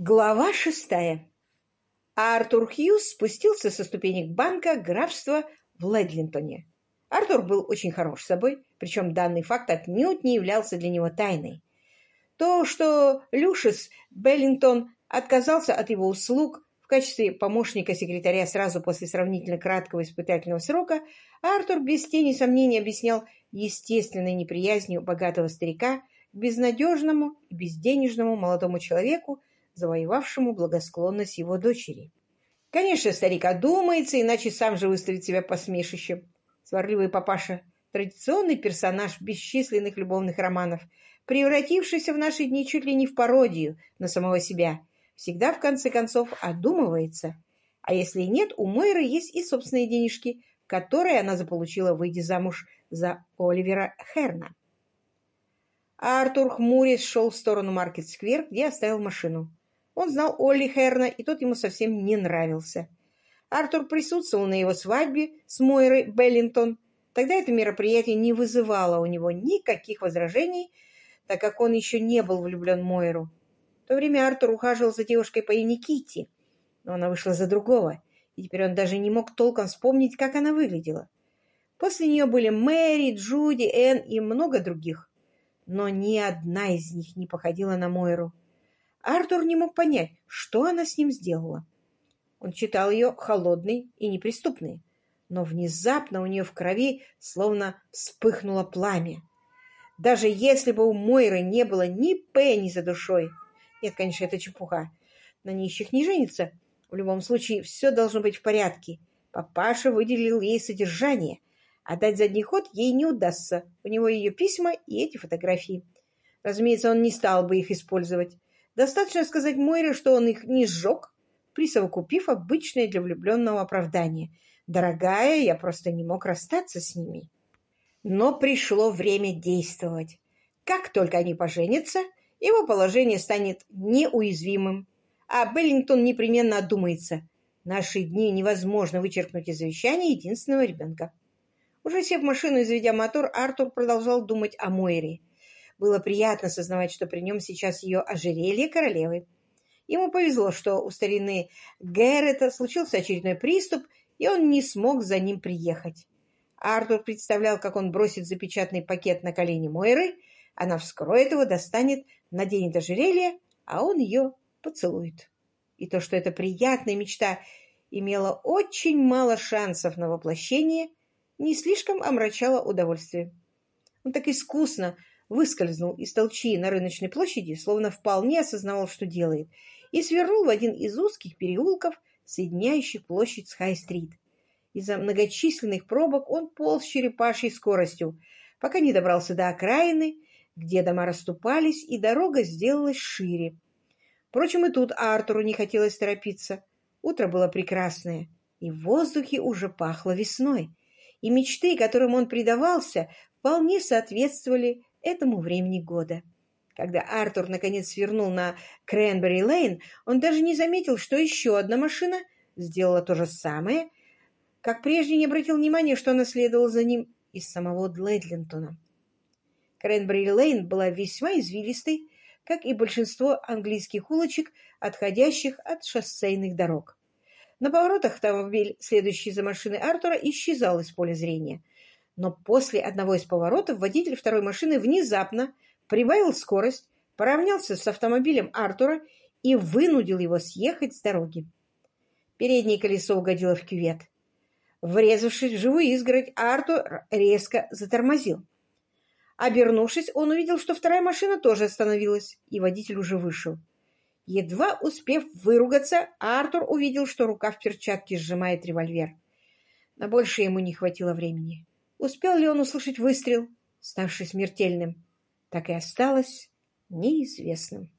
Глава шестая. Артур Хьюз спустился со ступенек банка графства в Ледлинтоне. Артур был очень хорош собой, причем данный факт отнюдь не являлся для него тайной. То, что Люшис Беллингтон отказался от его услуг в качестве помощника секретаря сразу после сравнительно краткого испытательного срока, Артур без тени сомнений объяснял естественной неприязнью богатого старика к безнадежному и безденежному молодому человеку, завоевавшему благосклонность его дочери. Конечно, старик одумается, иначе сам же выставит себя посмешищем. Сварливый папаша — традиционный персонаж бесчисленных любовных романов, превратившийся в наши дни чуть ли не в пародию на самого себя, всегда, в конце концов, одумывается. А если и нет, у Мойры есть и собственные денежки, которые она заполучила, выйдя замуж за Оливера Херна. А Артур хмурясь шел в сторону Маркет-сквер, где оставил машину. Он знал Олли Херна, и тот ему совсем не нравился. Артур присутствовал на его свадьбе с Мойрой Беллинтон. Тогда это мероприятие не вызывало у него никаких возражений, так как он еще не был влюблен в Мойру. В то время Артур ухаживал за девушкой по имени Китти, но она вышла за другого, и теперь он даже не мог толком вспомнить, как она выглядела. После нее были Мэри, Джуди, Энн и много других, но ни одна из них не походила на Мойру. Артур не мог понять, что она с ним сделала. Он читал ее холодной и неприступной, но внезапно у нее в крови словно вспыхнуло пламя. Даже если бы у Мойры не было ни пенни за душой... Нет, конечно, это чепуха. На нищих не женится. В любом случае, все должно быть в порядке. Папаша выделил ей содержание, а дать задний ход ей не удастся. У него ее письма и эти фотографии. Разумеется, он не стал бы их использовать. Достаточно сказать Мойре, что он их не сжег, присовокупив обычное для влюбленного оправдание. «Дорогая, я просто не мог расстаться с ними». Но пришло время действовать. Как только они поженятся, его положение станет неуязвимым, а Беллингтон непременно одумается. Наши дни невозможно вычеркнуть из завещания единственного ребенка. Уже сев в машину и заведя мотор, Артур продолжал думать о Мойре. Было приятно сознавать, что при нем сейчас ее ожерелье королевы. Ему повезло, что у старины Гэррета случился очередной приступ, и он не смог за ним приехать. Артур представлял, как он бросит запечатанный пакет на колени Мойры, она вскроет его, достанет, наденет ожерелье, а он ее поцелует. И то, что эта приятная мечта имела очень мало шансов на воплощение, не слишком омрачало удовольствие. Он так искусно выскользнул из толчи на рыночной площади, словно вполне осознавал, что делает, и свернул в один из узких переулков, соединяющих площадь с Хай-стрит. Из-за многочисленных пробок он полз черепашьей скоростью, пока не добрался до окраины, где дома расступались, и дорога сделалась шире. Впрочем, и тут Артуру не хотелось торопиться. Утро было прекрасное, и в воздухе уже пахло весной, и мечты, которым он предавался, вполне соответствовали этому времени года. Когда Артур наконец свернул на Кренбери-Лейн, он даже не заметил, что еще одна машина сделала то же самое, как прежде не обратил внимания, что она следовала за ним из самого Длэдлинтона. Кренбери-Лейн была весьма извилистой, как и большинство английских улочек, отходящих от шоссейных дорог. На поворотах автомобиль, следующий за машиной Артура, исчезал из поля зрения – но после одного из поворотов водитель второй машины внезапно прибавил скорость, поравнялся с автомобилем Артура и вынудил его съехать с дороги. Переднее колесо угодило в кювет. Врезавшись в живую изгородь, Артур резко затормозил. Обернувшись, он увидел, что вторая машина тоже остановилась, и водитель уже вышел. Едва успев выругаться, Артур увидел, что рука в перчатке сжимает револьвер. На больше ему не хватило времени. Успел ли он услышать выстрел, ставший смертельным, так и осталось неизвестным.